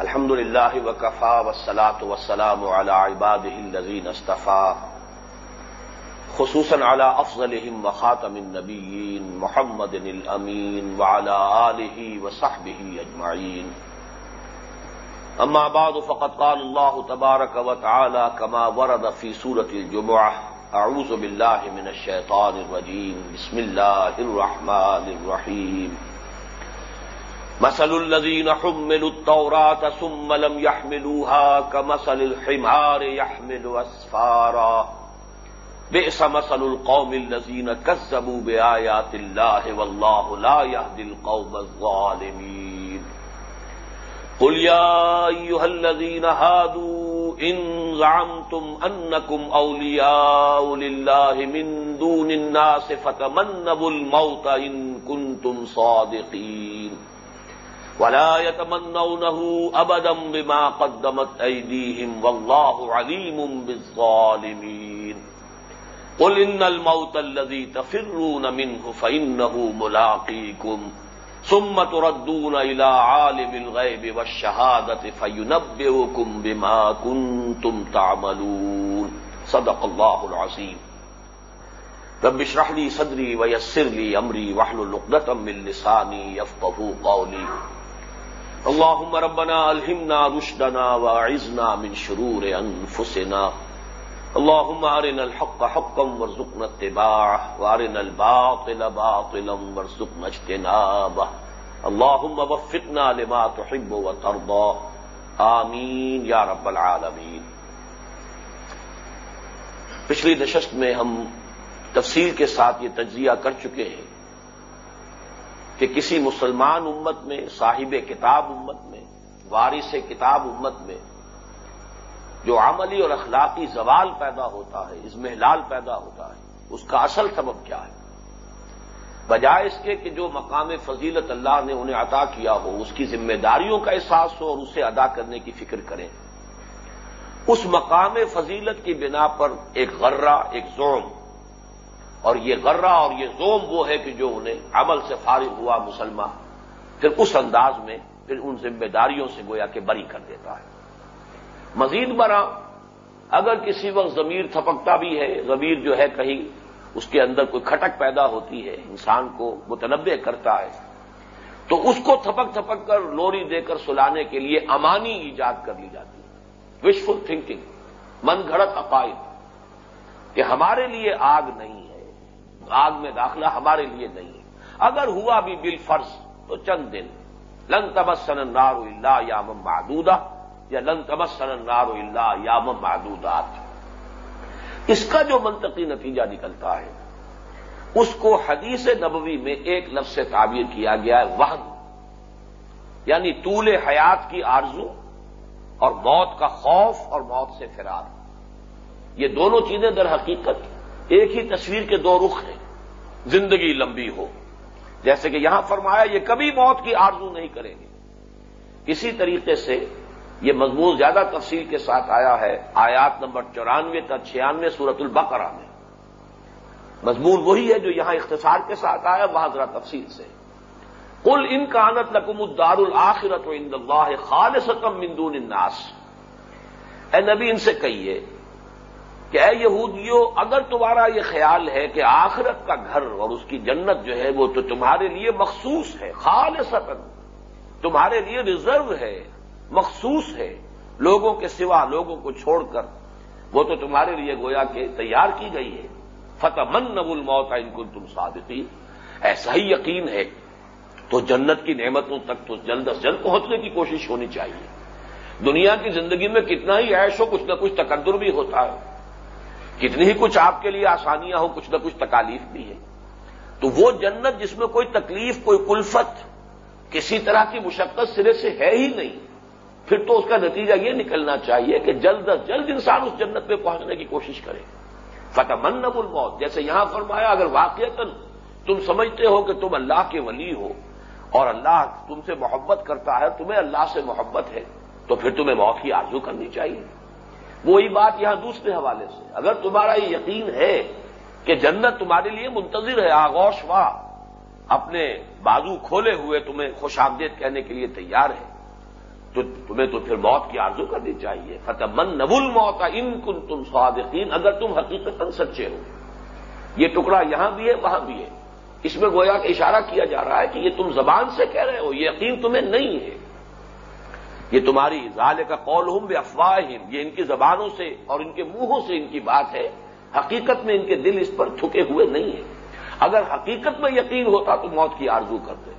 الحمد لله وكفى والصلاة والسلام على عباده الذين اصطفى خصوصا على أفضلهم وخاتم النبيين محمد الأمين وعلى آله وصحبه أجمعين أما بعد، فقد قال الله تبارك وتعالى كما ورد في سورة الجمعة أعوذ بالله من الشيطان الرجيم بسم الله الرحمن الرحيم مثل الذين حملوا التوراة ثم لم يحملوها كمثل الحمار يحمل أسفارا. بئس مثل القوم الذين كذبوا بآيات الله والله لا يهدي القوم الظالمين. قل يا أيها الذين هادوا إن زعمتم أنكم أولياء لله من دون الناس فتمنبوا الموت إن كنتم صادقين. ولا يتمنونه أبدا بما قدمت أيديهم والله عليم بالظالمين. قل إن الموت الذي تفرون منه فإنه ملاقيكم. ثم تردون إلى عالم الغيب والشهادة فينبئكم بما كنتم تعملون. صدق الله العظيم. رب اشرح لي صدري ويسر لي أمري واحلل عقدة من لساني يفقهوا قولي. اللهم ربنا ألهمنا رشدنا وأعذنا من شرور أنفسنا. اللهم أرنا الحق حقا وارزقنا اتباعه، وأرنا الباطل باطلا وارزقنا اجتنابه. اللهم وفقنا لما تحب وترضى. آمین یا رب العالمین پچھلی نشست میں ہم تفصیل کے ساتھ یہ تجزیہ کر چکے ہیں۔ کہ کسی مسلمان امت میں، صاحب کتاب امت میں، وارث کتاب امت میں جو عملی اور اخلاقی زوال پیدا ہوتا ہے ازمحلال پیدا ہوتا ہے، اس کا اصل سبب کیا ہے؟ بجائے اس کے کہ جو مقام فضیلت اللہ نے انہیں عطا کیا ہو، اس کی ذمہ داریوں کا احساس ہو اور اسے ادا کرنے کی فکر کریں۔ اس مقام فضیلت کی بنا پر ایک غرہ، ایک زوم اور یہ غرہ اور یہ زوم وہ ہے کہ جو انہیں عمل سے فارغ ہوا مسلمان، پھر اس انداز میں پھر ان ذمہ داریوں سے گویا کہ بری کر دیتا ہے۔ مزید برا اگر کسی وقت ضمیر تھپکتا بھی ہے، ضمیر جو ہے کہیں اس کے اندر کوئی کھٹک پیدا ہوتی ہے، انسان کو متنوع کرتا ہے، تو اس کو تھپک تھپک کر لوری دے کر سلانے کے لیے امانی ایجاد کر لی جاتی ہے۔ وشفل تھنکنگ من گھڑت عقائد، کہ ہمارے لیے آگ نہیں ہے۔ آگ میں داخلہ ہمارے لیے نہیں ہے۔ اگر ہوا بھی بل فرض تو چند دن۔ لن تبسن نارو اللہ یا محدودہ یا لن تبسن نارو اللہ یا محدودات اس کا جو منطقی نتیجہ نکلتا ہے، اس کو حدیث نبوی میں ایک لفظ سے تعبیر کیا گیا ہے وہن یعنی طول حیات کی آرزو اور موت کا خوف اور موت سے فرار۔ یہ دونوں چیزیں در حقیقت ایک ہی تصویر کے دو رخ ہیں، زندگی لمبی ہو۔ جیسے کہ یہاں فرمایا، یہ کبھی موت کی آرزو نہیں کریں گے۔ اسی طریقے سے یہ مضمون زیادہ تفصیل کے ساتھ آیا ہے، آیات نمبر چورانوے تا چھیانوے سورت البقرہ میں۔ مضمون وہی ہے جو یہاں اختصار کے ساتھ آیا، وہاں ذرا تفصیل سے۔ کل ان کا آنت لکم الدار الآخرت و ان اللہ خالصتم من دون الناس۔ اے نبی، ان سے کہیے کہ اے یہودیو، اگر تمہارا یہ خیال ہے کہ آخرت کا گھر اور اس کی جنت جو ہے وہ تو تمہارے لیے مخصوص ہے، خالصتاً تمہارے لیے ریزرو ہے، مخصوص ہے، لوگوں کے سوا لوگوں کو چھوڑ کر وہ تو تمہارے لیے گویا کہ تیار کی گئی ہے۔ فتح من نبول موت ان کو تم صادقی ایسا ہی یقین ہے، تو جنت کی نعمتوں تک تو جلد از جلد پہنچنے کی کوشش ہونی چاہیے۔ دنیا کی زندگی میں کتنا ہی عیش ہو کچھ نہ کچھ تقدر بھی ہوتا ہے۔ کتنی ہی کچھ آپ کے لیے آسانیاں ہوں، کچھ نہ کچھ تکالیف بھی ہے۔ تو وہ جنت جس میں کوئی تکلیف، کوئی کلفت کسی طرح کی مشقت سرے سے ہے ہی نہیں، پھر تو اس کا نتیجہ یہ نکلنا چاہیے کہ جلد از جلد انسان اس جنت پہ پہنچنے کی کوشش کرے۔ فتح من نب الموت، جیسے یہاں فرمایا، اگر واقع تم سمجھتے ہو کہ تم اللہ کے ولی ہو اور اللہ تم سے محبت کرتا ہے، تمہیں اللہ سے محبت ہے، تو پھر تمہیں موت کی آرزو کرنی چاہیے۔ وہی بات یہاں دوسرے حوالے سے۔ اگر تمہارا یہ یقین ہے کہ جنت تمہارے لیے منتظر ہے، آغوش واہ، اپنے بازو کھولے ہوئے تمہیں خوش آمدید کہنے کے لیے تیار ہے، تو تمہیں تو پھر موت کی آرزو کرنی چاہیے۔ فتح من نبول موت ان کن تم سوادقین اگر تم حقیقت سچے ہو۔ یہ ٹکڑا یہاں بھی ہے، وہاں بھی ہے۔ اس میں گویا کہ اشارہ کیا جا رہا ہے کہ یہ تم زبان سے کہہ رہے ہو، یہ یقین تمہیں نہیں ہے۔ یہ تمہاری ظال کا قول ہوں بے افواہ یہ ان کی زبانوں سے اور ان کے منہوں سے ان کی بات ہے۔ حقیقت میں ان کے دل اس پر تھکے ہوئے نہیں ہیں۔ اگر حقیقت میں یقین ہوتا تو موت کی آرزو کرتے۔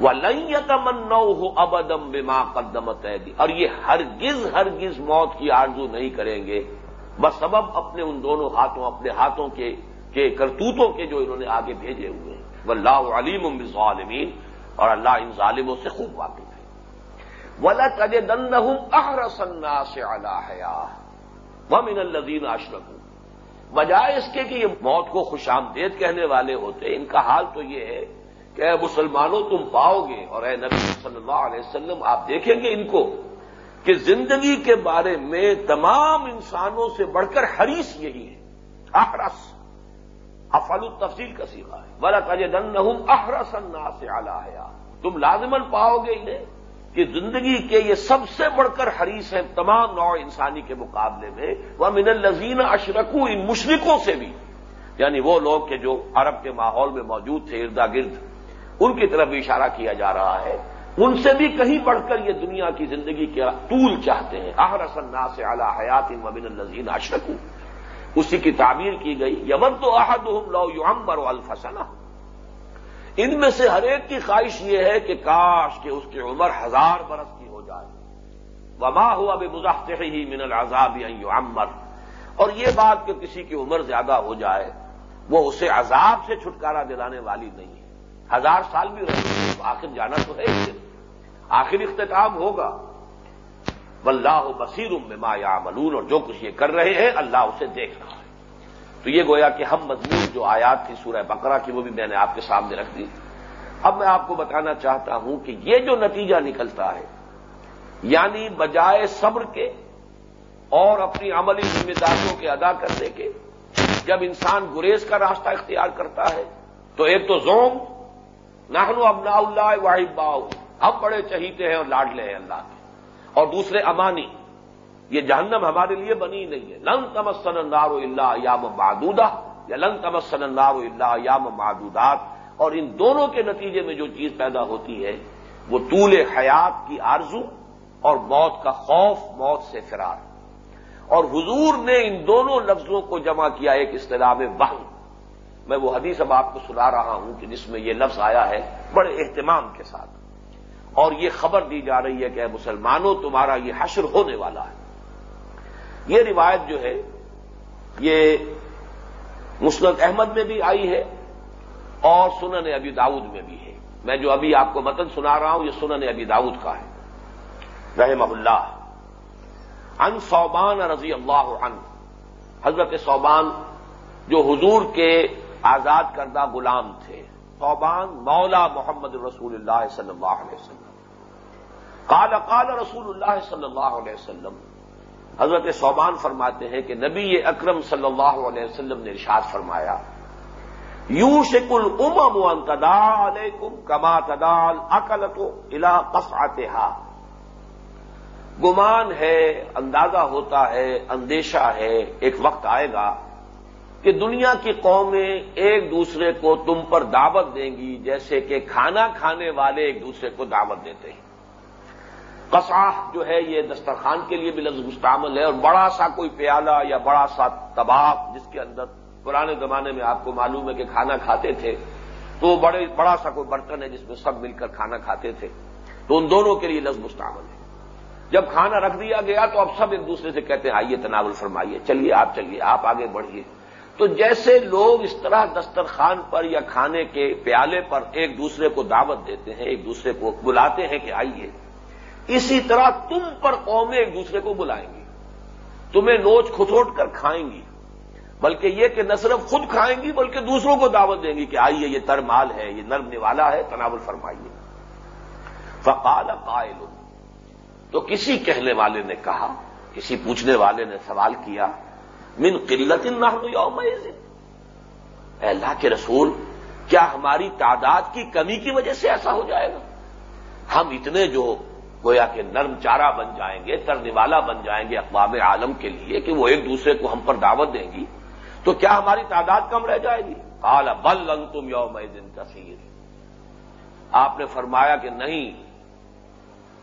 وہ لئیت من ہو ابدم بے ماں قدمت اور یہ ہرگز ہرگز موت کی آرزو نہیں کریں گے۔ بس سبب اپنے ان دونوں ہاتھوں، اپنے ہاتھوں کے کے کرتوتوں کے جو انہوں نے آگے بھیجے ہوئے ہیں۔ وہ اللہ علیم ظالمین اور اللہ ان ظالموں سے خوب واقف ولا تج دن اہر سنا سے حیا وہ من الدین اشرف بجائے اس کے کہ یہ موت کو خوش آمدید کہنے والے ہوتے، ان کا حال تو یہ ہے کہ اے مسلمانوں تم پاؤ گے اور اے نبی صلی اللہ علیہ وسلم آپ دیکھیں گے ان کو کہ زندگی کے بارے میں تمام انسانوں سے بڑھ کر حریص یہی ہے احرس افل التفصیل کا سیکھا ہے. بلا تج دن احرس النا سے حیا تم لازمن پاؤ گے انہیں کہ زندگی کے یہ سب سے بڑھ کر حریص ہیں تمام نوع انسانی کے مقابلے میں، وہ من الزین اشرکو ان مشرقوں سے بھی۔ یعنی وہ لوگ کہ جو عرب کے ماحول میں موجود تھے اردا گرد ان کی طرف بھی اشارہ کیا جا رہا ہے۔ ان سے بھی کہیں بڑھ کر یہ دنیا کی زندگی کے طول چاہتے ہیں۔ آہر سنا سے اعلی حیات ان وبن الزین اشرکو۔ اسی کی تعبیر کی گئی یمن تو احد لو یو یومبر الفسنا ان میں سے ہر ایک کی خواہش یہ ہے کہ کاش کہ اس کی عمر ہزار برس کی ہو جائے۔ وما ہوا بے مزاح ہی من العذاب عمر اور یہ بات کہ کسی کی عمر زیادہ ہو جائے، وہ اسے عذاب سے چھٹکارا دلانے والی نہیں ہے۔ ہزار سال بھی رہے تو آخر جانا تو ہے ہی آخر اختتام ہوگا۔ واللہ بصیر بما یعملون اور جو کچھ یہ کر رہے ہیں، اللہ اسے دیکھ رہا ہے۔ تو یہ گویا کہ ہم مضمون جو آیات تھی سورہ بقرہ کی وہ بھی میں نے آپ کے سامنے رکھ دی۔ اب میں آپ کو بتانا چاہتا ہوں کہ یہ جو نتیجہ نکلتا ہے یعنی بجائے صبر کے اور اپنی عملی ذمہ داریوں کے ادا کرنے کے، جب انسان گریز کا راستہ اختیار کرتا ہے، تو ایک تو زوم نہنو ابنا اللہ واحد باؤ ہم بڑے چہیتے ہیں اور لاڈلے ہیں اللہ کے۔ اور دوسرے امانی یہ جہنم ہمارے لیے بنی نہیں ہے۔ لنگ تمسن اندار اللہ یام معدودہ، یا لنگ تمسن اندار اللہ یام معدودات۔ اور ان دونوں کے نتیجے میں جو چیز پیدا ہوتی ہے، وہ طول حیات کی آرزو اور موت کا خوف، موت سے فرار۔ اور حضور نے ان دونوں لفظوں کو جمع کیا ایک اصطلاح میں وہم میں وہ حدیث اب آپ کو سنا رہا ہوں کہ جس میں یہ لفظ آیا ہے بڑے اہتمام کے ساتھ۔ اور یہ خبر دی جا رہی ہے کہ مسلمانوں، تمہارا یہ حشر ہونے والا ہے۔ یہ روایت جو ہے، یہ مسلط احمد میں بھی آئی ہے اور سنن ابی داؤد میں بھی ہے۔ میں جو ابھی آپ کو متن سنا رہا ہوں، یہ سنن ابی داؤد کا ہے۔ رحم اللہ۔ ان صوبان رضی اللہ عنہ۔ حضرت صوبان جو حضور کے آزاد کردہ غلام تھے۔ صوبان مولا محمد رسول اللہ صلی اللہ علیہ وسلم۔ قال قال رسول اللہ صلی اللہ علیہ وسلم۔ حضرت صوبان فرماتے ہیں کہ نبی اکرم صلی اللہ علیہ وسلم نے ارشاد فرمایا یو شک الم تدال کما تدال اکل تو الا قص گمان ہے، اندازہ ہوتا ہے، اندیشہ ہے، ایک وقت آئے گا کہ دنیا کی قومیں ایک دوسرے کو تم پر دعوت دیں گی، جیسے کہ کھانا کھانے والے ایک دوسرے کو دعوت دیتے ہیں۔ قصاح جو ہے یہ دسترخوان کے لیے بھی لفظ مستعمل ہے اور بڑا سا کوئی پیالہ یا بڑا سا تباہ جس کے اندر پرانے زمانے میں آپ کو معلوم ہے کہ کھانا کھاتے تھے، تو بڑے، بڑا سا کوئی برتن ہے جس میں سب مل کر کھانا کھاتے تھے۔ تو ان دونوں کے لیے لفظ مستعمل ہے۔ جب کھانا رکھ دیا گیا تو اب سب ایک دوسرے سے کہتے ہیں، آئیے تناول فرمائیے، چلیے آپ چلیے، آپ آگے بڑھیے تو جیسے لوگ اس طرح دسترخوان پر یا کھانے کے پیالے پر ایک دوسرے کو دعوت دیتے ہیں، ایک دوسرے کو بلاتے ہیں کہ آئیے۔ اسی طرح تم پر قومیں ایک دوسرے کو بلائیں گی۔ تمہیں نوچ کھچوٹ کر کھائیں گی۔ بلکہ یہ کہ نہ صرف خود کھائیں گی، بلکہ دوسروں کو دعوت دیں گی کہ آئیے، یہ تر مال ہے، یہ نرم نوالا ہے، تناول فرمائیے۔ فقال قائل۔ تو کسی کہنے والے نے کہا، کسی پوچھنے والے نے سوال کیا، من قلت نہ یوم اے اللہ کے رسول، کیا ہماری تعداد کی کمی کی وجہ سے ایسا ہو جائے گا؟ ہم اتنے جو گویا کہ نرم چارہ بن جائیں گے ترنے والا بن جائیں گے اقوام عالم کے لیے کہ وہ ایک دوسرے کو ہم پر دعوت دیں گی، تو کیا ہماری تعداد کم رہ جائے گی؟ کالا بل لنگ تم یوم دن کثیر۔ آپ نے فرمایا کہ نہیں،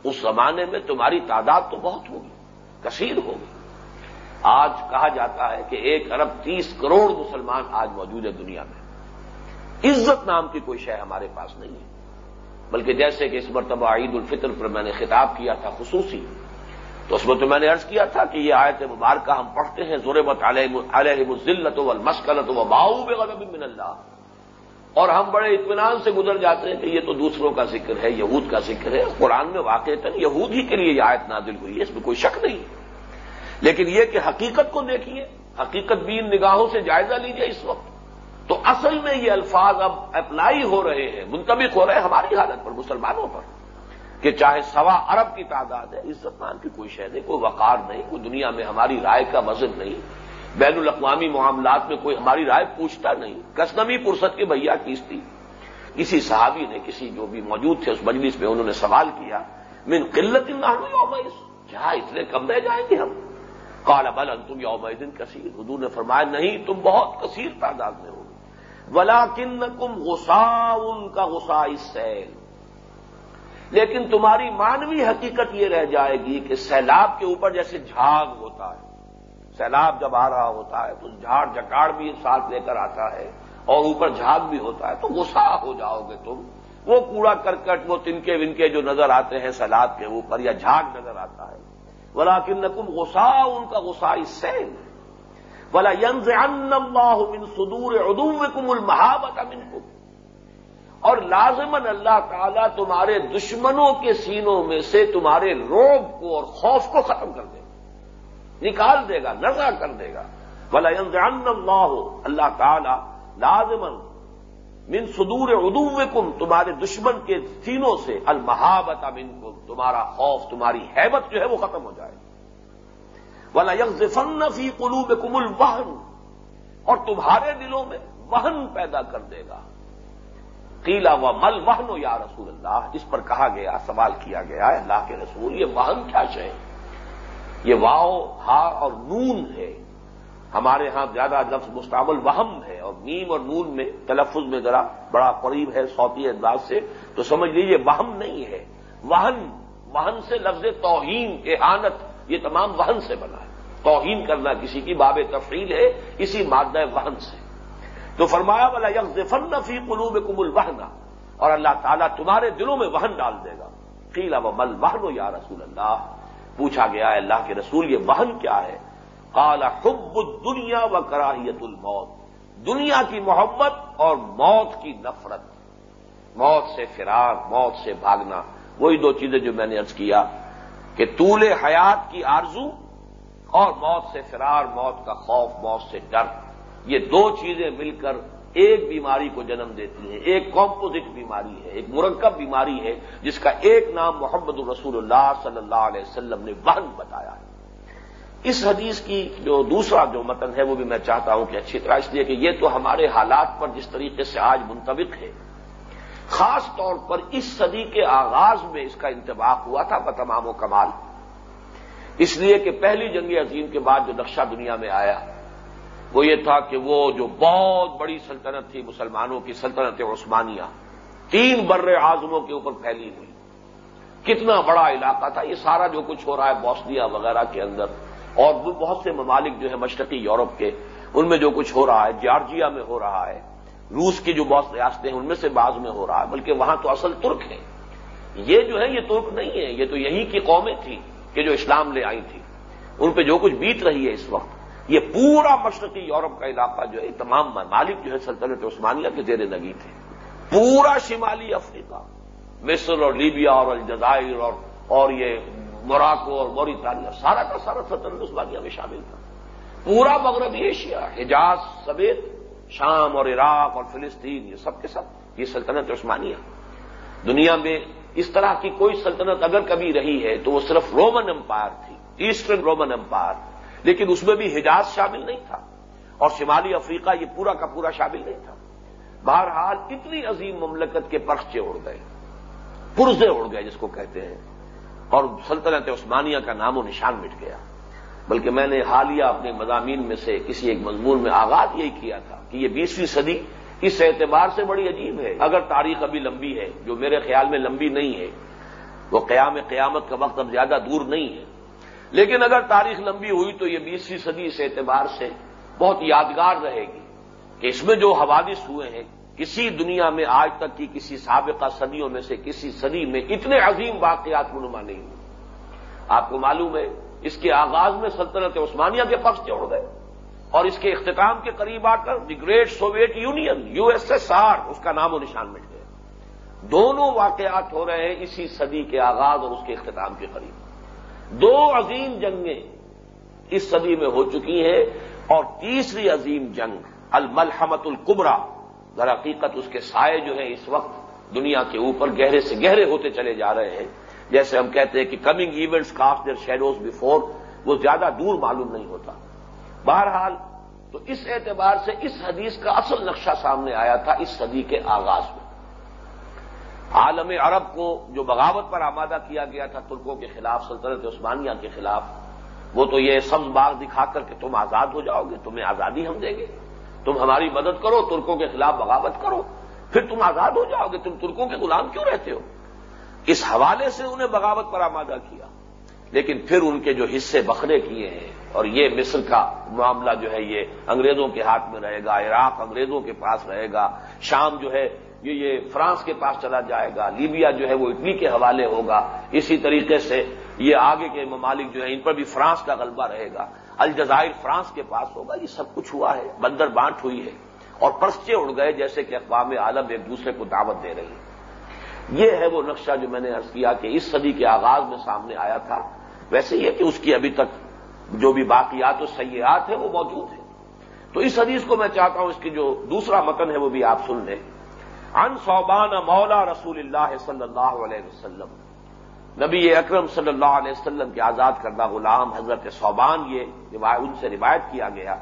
اس زمانے میں تمہاری تعداد تو بہت ہوگی، کثیر ہوگی۔ آج کہا جاتا ہے کہ ایک ارب تیس کروڑ مسلمان آج موجود ہے دنیا میں۔ عزت نام کی کوئی شے ہمارے پاس نہیں ہے۔ بلکہ جیسے کہ اس مرتبہ عید الفطر پر میں نے خطاب کیا تھا خصوصی، تو اس میں تو میں نے ارض کیا تھا کہ یہ آیت مبارکہ ہم پڑھتے ہیں ضرورت علیہ مزلت و مسکلت و باؤ من اللہ۔ اور ہم بڑے اطمینان سے گزر جاتے ہیں کہ یہ تو دوسروں کا ذکر ہے، یہود کا ذکر ہے۔ قرآن میں واقع یہود ہی کے لیے یہ آیت نازل ہوئی ہے، اس میں کوئی شک نہیں۔ لیکن یہ کہ حقیقت کو دیکھیے، حقیقت بھی ان نگاہوں سے جائزہ لیجیے اس وقت۔ اصل میں یہ الفاظ اب اپلائی ہو رہے ہیں منتبک ہو رہے ہیں ہماری حالت پر، مسلمانوں پر، کہ چاہے سوا ارب کی تعداد ہے، عزت مان کی کوئی شہد نہیں، کوئی وقار نہیں، کوئی دنیا میں ہماری رائے کا وزن نہیں، بین الاقوامی معاملات میں کوئی ہماری رائے پوچھتا نہیں کسنمی پرست کے بھیا کیس تھی کسی صحابی نے، کسی جو بھی موجود تھے اس مجلس میں انہوں نے سوال کیا، من قلت اللہ کیا اتنے کم رہ جائیں گے ہم؟ کالا بل تم یوم دن کثیر، حضور نے فرمایا، نہیں، تم بہت کثیر تعداد میں ہو۔ ولا کن کم غسا ان کا غسا سیل۔ لیکن تمہاری مانوی حقیقت یہ رہ جائے گی کہ سیلاب کے اوپر جیسے جھاگ ہوتا ہے، سیلاب جب آ رہا ہوتا ہے تو جھاڑ جکاڑ بھی ساتھ لے کر آتا ہے اور اوپر جھاگ بھی ہوتا ہے، تو غصہ ہو جاؤ گے تم۔ وہ کوڑا کرکٹ، وہ تنکے ونکے جو نظر آتے ہیں سیلاب کے اوپر یا جھاگ نظر آتا ہے۔ ولا کن نقم غسا ان کا غسا سیل۔ بلا ینز ان سدور ادوم کم المحابت امن اور لازمن اللہ تعالیٰ تمہارے دشمنوں کے سینوں میں سے تمہارے روب کو اور خوف کو ختم کر دے گا۔ نکال دے گا نرا کر دے گا۔ بلا اللہ اللہ تعالیٰ لازمن من صدور ادو کم تمہارے دشمن کے سینوں سے المحابت امن تمہارا خوف، تمہاری حیبت جو ہے وہ ختم ہو جائے بلا یکن فی قلوب کم الوہن اور تمہارے دلوں میں وہن پیدا کر دے گا۔ قیلا و مل وہن یا رسول اللہ۔ اس پر کہا گیا، سوال کیا گیا اللہ کے رسول، یہ وہن کیا شے؟ یہ واؤ ہا اور نون ہے۔ ہمارے ہاں زیادہ لفظ مستعمل وہم ہے۔ اور نیم اور نون میں تلفظ میں ذرا بڑا قریب ہے سوتی انداز سے۔ تو سمجھ لیجیے وہم نہیں ہے۔ وہن وہن سے لفظ توہین، احانت۔ یہ تمام وہن سے بنا ہے۔ توہین کرنا کسی کی باب تفریل ہے، اسی مادہ وہن سے۔ تو فرمایا والا یک فن فی قلوب کم الوہنا اور اللہ تعالیٰ تمہارے دلوں میں وہن ڈال دے گا۔ قیلا و مل وہن یا رسول اللہ پوچھا گیا ہے اللہ کے رسول، یہ وہن کیا ہے؟ کالا حب دنیا و کراہیت الموت۔ دنیا کی محبت اور موت کی نفرت۔ موت سے فرار، موت سے بھاگنا۔ وہی دو چیزیں جو میں نے ارض کیا۔ کہ طول حیات کی آرزو اور موت سے فرار، موت کا خوف، موت سے ڈر، یہ دو چیزیں مل کر ایک بیماری کو جنم دیتی ہیں۔ ایک کمپوزٹ بیماری ہے، ایک مرکب بیماری ہے، جس کا ایک نام محمد الرسول اللہ صلی اللہ علیہ وسلم نے وہن بتایا ہے۔ اس حدیث کی جو دوسرا جو متن ہے، وہ بھی میں چاہتا ہوں کہ اچھی طرح اس لیے کہ یہ تو ہمارے حالات پر جس طریقے سے آج منطبق ہے خاص طور پر اس صدی کے آغاز میں اس کا انتباق ہوا تھا بتمام و کمال۔ اس لیے کہ پہلی جنگ عظیم کے بعد جو نقشہ دنیا میں آیا، وہ یہ تھا کہ وہ جو بہت بڑی سلطنت تھی مسلمانوں کی، سلطنت عثمانیہ، تین بر اعظموں کے اوپر پھیلی ہوئی۔ کتنا بڑا علاقہ تھا، یہ سارا جو کچھ ہو رہا ہے بوسنیا وغیرہ کے اندر، اور وہ بہت سے ممالک جو ہے مشرقی یورپ کے، ان میں جو کچھ ہو رہا ہے، جارجیا میں ہو رہا ہے روس کی جو بہت ریاستیں ہیں، ان میں سے بعض میں ہو رہا ہے، بلکہ وہاں تو اصل ترک ہیں۔ یہ جو ہے، یہ ترک نہیں ہے، یہ تو یہیں کی قومیں تھیں کہ جو اسلام لے آئی تھی۔ ان پہ جو کچھ بیت رہی ہے اس وقت، یہ پورا مشرقی یورپ کا علاقہ جو ہے تمام ممالک جو ہے، سلطنت عثمانیہ کے زیر نگی تھے۔ پورا شمالی افریقہ، مصر اور لیبیا اور الجزائر اور اور یہ موراکو اور موریتانیہ سارا کا سارا سلطنت عثمانیہ میں شامل تھا۔ پورا مغربی ایشیا، حجاز، سمیت شام اور عراق اور فلسطین، یہ سب کے سب، یہ سلطنت عثمانیہ۔ دنیا میں اس طرح کی کوئی سلطنت اگر کبھی رہی ہے تو وہ صرف رومن امپائر تھی، ایسٹرن رومن امپائر۔ لیکن اس میں بھی حجاز شامل نہیں تھا اور شمالی افریقہ یہ پورا کا پورا شامل نہیں تھا۔ بہرحال اتنی عظیم مملکت کے پرخچے اڑ گئے، پرزے اڑ گئے جس کو کہتے ہیں۔ اور سلطنت عثمانیہ کا نام و نشان مٹ گیا۔ بلکہ میں نے حالیہ اپنے مضامین میں سے کسی ایک مضمون میں آغاز یہی کیا تھا کہ یہ بیسویں صدی اس اعتبار سے بڑی عجیب ہے۔ اگر تاریخ ابھی لمبی ہے، جو میرے خیال میں لمبی نہیں ہے، وہ قیام قیامت کا وقت اب زیادہ دور نہیں ہے۔ لیکن اگر تاریخ لمبی ہوئی تو یہ بیسویں صدی اس اعتبار سے بہت یادگار رہے گی کہ اس میں جو حوادث ہوئے ہیں، کسی دنیا میں آج تک کی کسی سابقہ صدیوں میں سے کسی صدی میں اتنے عظیم واقعات منما نہیں ہوئے۔ آپ کو معلوم ہے اس کے آغاز میں سلطنت عثمانیہ کے پکش جوڑ گئے اور اس کے اختتام کے قریب آ کر the great Soviet Union, U S S R, اس کا نام و نشان مٹ گیا دونوں واقعات ہو رہے ہیں اسی صدی کے آغاز اور اس کے اختتام کے قریب۔ دو عظیم جنگیں اس صدی میں ہو چکی ہیں اور تیسری عظیم جنگ الملحمت القبرا در حقیقت اس کے سائے جو ہیں اس وقت دنیا کے اوپر گہرے سے گہرے ہوتے چلے جا رہے ہیں۔ جیسے ہم کہتے ہیں کہ coming events cast their shadows before وہ زیادہ دور معلوم نہیں ہوتا۔ بہرحال تو اس اعتبار سے اس حدیث کا اصل نقشہ سامنے آیا تھا اس صدی کے آغاز میں۔ عالم عرب کو جو بغاوت پر آمادہ کیا گیا تھا ترکوں کے خلاف، سلطنت عثمانیہ کے خلاف، وہ تو یہ سبز باغ دکھا کر کہ تم آزاد ہو جاؤ گے، تمہیں آزادی ہم دیں گے۔ تم ہماری مدد کرو، ترکوں کے خلاف بغاوت کرو، پھر تم آزاد ہو جاؤ گے، تم ترکوں کے غلام کیوں رہتے ہو؟ اس حوالے سے انہیں بغاوت پر آمادہ کیا۔ لیکن پھر ان کے جو حصے بکھرے کیے ہیں، اور یہ مصر کا معاملہ جو ہے، یہ انگریزوں کے ہاتھ میں رہے گا، عراق انگریزوں کے پاس رہے گا، شام جو ہے، یہ یہ فرانس کے پاس چلا جائے گا، لیبیا جو ہے وہ اٹلی کے حوالے ہوگا۔ اسی طریقے سے یہ آگے کے ممالک جو ہیں، ان پر بھی فرانس کا غلبہ رہے گا۔ الجزائر فرانس کے پاس ہوگا، یہ سب کچھ ہوا ہے، بندر بانٹ ہوئی ہے، اور پرچے اڑ گئے، جیسے کہ اقوام عالم ایک دوسرے کو دعوت دے رہی ہے یہ ہے وہ نقشہ جو میں نے ارض کیا کہ اس صدی کے آغاز میں سامنے آیا تھا۔ ویسے یہ کہ اس کی ابھی تک جو بھی باقیات و سیاحت ہیں وہ موجود ہیں۔ تو اس حدیث کو میں چاہتا ہوں اس کی جو دوسرا متن ہے وہ بھی آپ سن لیں۔ ان صوبان مولا رسول اللہ صلی اللہ علیہ وسلم۔ نبی اکرم صلی اللہ علیہ وسلم کے آزاد کردہ غلام حضرت صوبان یہ ان سے روایت کیا گیا۔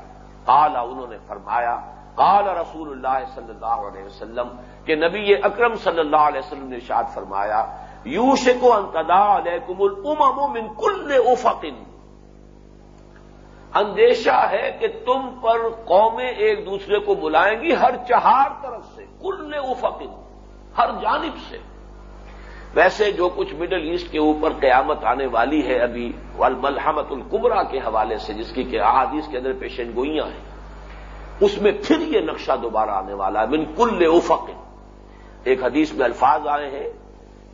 قال انہوں نے فرمایا قال رسول اللہ صلی اللہ علیہ وسلم کہ نبی اکرم صلی اللہ علیہ وسلم نے اشاد فرمایا یوش کو انتدا علیکم الامم من کل افقن اندیشہ ہے کہ تم پر قومیں ایک دوسرے کو بلائیں گی ہر چہار طرف سے، کل افقن ہر جانب سے۔ ویسے جو کچھ مڈل ایسٹ کے اوپر قیامت آنے والی ہے ابھی والملحمت القبرا کے حوالے سے، جس کی کہ احادیث کے اندر پیشن گوئیاں ہیں۔ اس میں پھر یہ نقشہ دوبارہ آنے والا ہے، من کل افق۔ ایک حدیث میں الفاظ آئے ہیں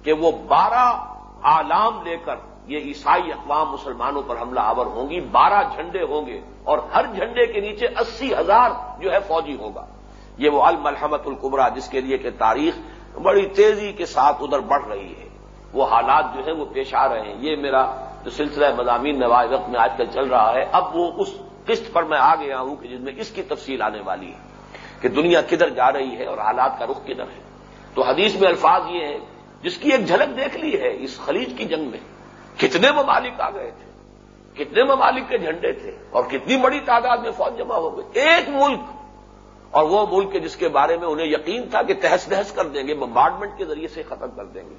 کہ وہ بارہ آلام لے کر یہ عیسائی اقوام مسلمانوں پر حملہ آور ہوں گی، بارہ جھنڈے ہوں گے اور ہر جھنڈے کے نیچے اسی ہزار جو ہے فوجی ہوگا۔ یہ وہ الملحمت القبرا جس کے لیے کہ تاریخ بڑی تیزی کے ساتھ ادھر بڑھ رہی ہے۔ وہ حالات جو ہیں وہ پیش آ رہے ہیں۔ یہ میرا جو سلسلہ مضامین نواز وقت میں آج کل چل رہا ہے، اب وہ اس قسط پر میں آ گیا ہوں کہ جس میں اس کی تفصیل آنے والی ہے کہ دنیا کدھر جا رہی ہے اور حالات کا رخ کدھر ہے۔ تو حدیث میں الفاظ یہ ہے جس کی ایک جھلک دیکھ لی ہے اس خلیج کی جنگ میں، کتنے ممالک آ گئے تھے، کتنے ممالک کے جھنڈے تھے اور کتنی بڑی تعداد میں فوج جمع ہو گئی۔ ایک ملک، اور وہ ملک جس کے بارے میں انہیں یقین تھا کہ تہس نہس کر دیں گے، بمبارڈمنٹ کے ذریعے سے ختم کر دیں گے۔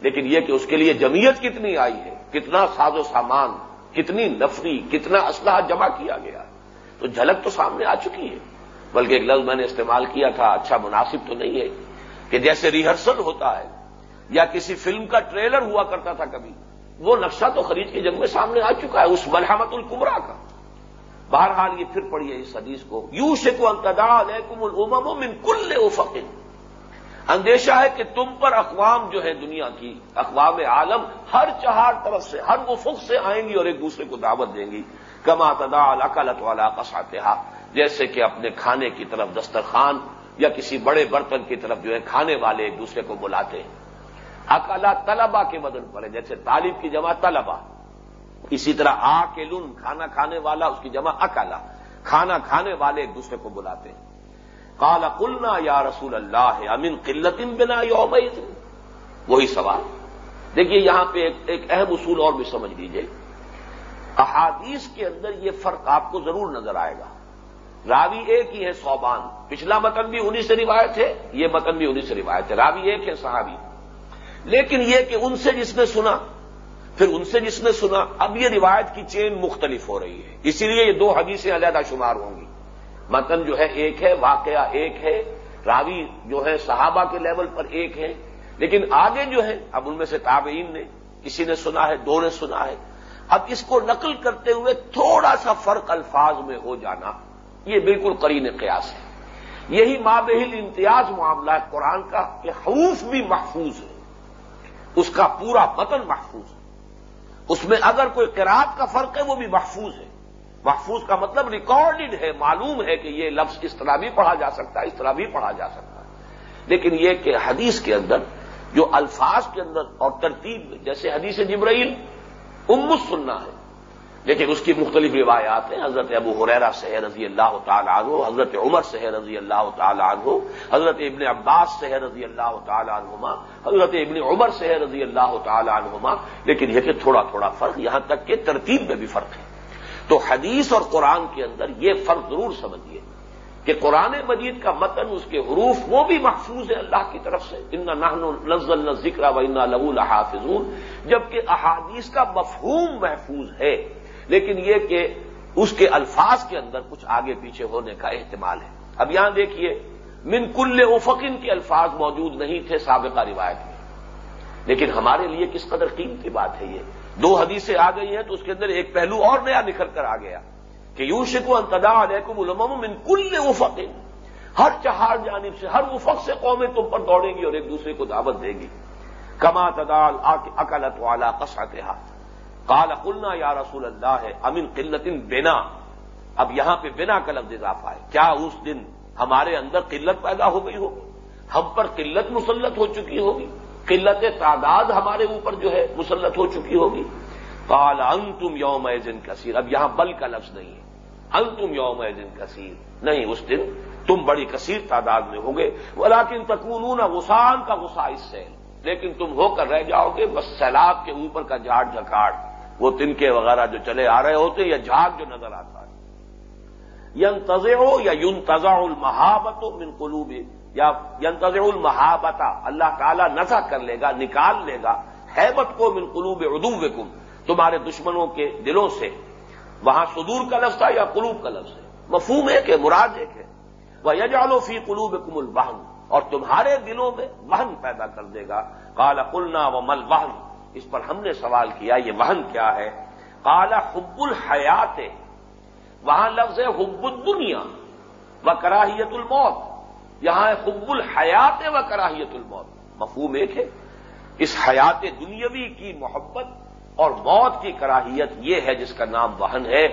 لیکن یہ کہ اس کے لیے جمعیت کتنی آئی ہے، کتنا ساز و سامان کتنی نفری کتنا اسلحہ جمع کیا گیا۔ تو جھلک تو سامنے آ چکی ہے۔ بلکہ ایک لفظ میں نے استعمال کیا تھا اچھا مناسب تو نہیں ہے کہ جیسے ریہرسل ہوتا ہے یا کسی فلم کا ٹریلر ہوا کرتا تھا کبھی۔ وہ نقشہ تو خرید کی جنگ میں سامنے آ چکا ہے، اس ملحمت القمرا کا۔ بہرحال یہ پھر پڑھیے اس حدیث کو۔ یو شکو انتدا من کل افقن اندیشہ ہے کہ تم پر اقوام جو ہے دنیا کی، اقوام عالم ہر چہار طرف سے، ہر افق سے آئیں گی اور ایک دوسرے کو دعوت دیں گی۔ کما تدا الاقلت والا قساتحا جیسے کہ اپنے کھانے کی طرف دسترخوان یا کسی بڑے برتن کی طرف جو ہے کھانے والے ایک دوسرے کو بلاتے ہیں۔ اکلا طلبا کے بدن پر ہے، جیسے طالب کی جمع طلبا اسی طرح آ کے لن کھانا کھانے والا، اس کی جمع اکلا کھانا کھانے والے ایک دوسرے کو بلاتے ہیں۔ کالا کلنا یا رسول اللہ امین قلت بنا یوم وہی سوال۔ دیکھیے یہاں پہ ایک اہم اصول اور بھی سمجھ لیجیے احادیث کے اندر یہ فرق آپ کو ضرور نظر آئے گا۔ راوی ایک ہی ہے صوبان۔ پچھلا متن بھی انہیں سے روایت ہے، یہ متن بھی انہیں سے روایت ہے۔ راوی ایک ہے صحابی۔ لیکن یہ کہ ان سے جس نے سنا، پھر ان سے جس نے سنا، اب یہ روایت کی چین مختلف ہو رہی ہے۔ اسی لیے یہ دو حدیثیں علیحدہ شمار ہوں گی۔ متن جو ہے ایک ہے، واقعہ ایک ہے، راوی جو ہے صحابہ کے لیول پر ایک ہے لیکن آگے جو ہے اب ان میں سے تابعین نے، کسی نے سنا ہے، دو نے سنا ہے۔ اب اس کو نقل کرتے ہوئے تھوڑا سا فرق الفاظ میں ہو جانا۔ یہ بالکل قرین قیاس ہے۔ یہی مابہل امتیاز معاملہ ہے قرآن کا کہ حروف بھی محفوظ ہے۔ اس کا پورا متن محفوظ ہے۔ اس میں اگر کوئی قرآت کا فرق ہے، وہ بھی محفوظ ہے۔ محفوظ کا مطلب ریکارڈڈ ہے، معلوم ہے کہ یہ لفظ اس طرح بھی پڑھا جا سکتا ہے، اس طرح بھی پڑھا جا سکتا ہے۔ لیکن یہ کہ حدیث کے اندر جو الفاظ کے اندر اور ترتیب جیسے حدیث جبرائیل امت سننا ہے۔ لیکن اس کی مختلف روایات ہیں۔ حضرت ابو حریرا سے رضی اللہ تعالیٰ عنہ، حضرت عمر سے رضی اللہ تعالیٰ عنہ، حضرت ابن عباس سے رضی اللہ تعالیٰ عنہما، حضرت ابن عمر سے رضی اللہ تعالیٰ عنہما۔ لیکن یہ کہ تھوڑا تھوڑا فرق، یہاں تک کہ ترتیب میں بھی فرق ہے۔ تو حدیث اور قرآن کے اندر یہ فرق ضرور سمجھیے کہ قرآن مجید کا متن، اس کے حروف، وہ بھی محفوظ ہے اللہ کی طرف سے۔ ان نزل ذکر و ان لہو جبکہ احادیث کا مفہوم محفوظ ہے، لیکن یہ کہ اس کے الفاظ کے اندر کچھ آگے پیچھے ہونے کا احتمال ہے۔ اب یہاں دیکھیے، من کل افقن کے الفاظ موجود نہیں تھے سابقہ روایت میں۔ لیکن ہمارے لیے کس قدر قیمتی بات ہے یہ۔ دو حدیثیں آ گئی ہیں تو اس کے اندر ایک پہلو اور نیا نکل کر آ گیا کہ یوں شکو انتدا علیکم علم من کل افقن ہر چہار جانب سے، ہر افق سے قومیں تم پر دوڑیں گی اور ایک دوسرے کو دعوت دیں گی۔ کما تدال اکلت والا کساتے ہاتھ کال قلنا یا رسول اللہ ہے امن قلت بنا۔ اب یہاں پہ بنا کا لفظ اضافہ ہے۔ کیا اس دن ہمارے اندر قلت پیدا ہو گئی ہوگی؟ ہم پر قلت مسلط ہو چکی ہوگی؟ قلت تعداد ہمارے اوپر جو ہے مسلط ہو چکی ہوگی۔ کال ان تم یوم دن کثیر۔ اب یہاں بل کا لفظ نہیں ہے۔ ان تم یوم دن کثیر۔ نہیں، اس دن تم بڑی کثیر تعداد میں ہوگے۔ ولاکن تکون غسان کا غسا اس سے۔ لیکن تم ہو کر رہ جاؤ گے، بس سیلاب کے اوپر کا جھاڑ جھکاڑ۔ وہ تنکے وغیرہ جو چلے آ رہے ہوتے یا جھاگ جو نظر آتا ہے۔ ین ہو یا یون تزا المحابت من قلوب یا ین المحابتا، اللہ تعالیٰ نزا کر لے گا، نکال لے گا، حیبت کو من قلوب ادو تمہارے دشمنوں کے دلوں سے۔ وہاں سدور کا لفظ تھا یا قلوب کا لفظ ہے؟ مفہوم ایک ہے، مراد ایک ہے۔ وہ یجالو فی قلوب کم البہن اور تمہارے دلوں میں وہن پیدا کر دے گا۔ کالا قلنا و مل وہن اس پر ہم نے سوال کیا، یہ وہن کیا ہے؟ کالا حب الحیات، وہاں لفظ ہے حب الدنیا و کراہیت الموت۔ یہاں حب الحیات و کراہیت الموت۔ مفہوم ایک ہے۔ اس حیات دنیاوی کی محبت اور موت کی کراہیت یہ ہے جس کا نام وہن ہے۔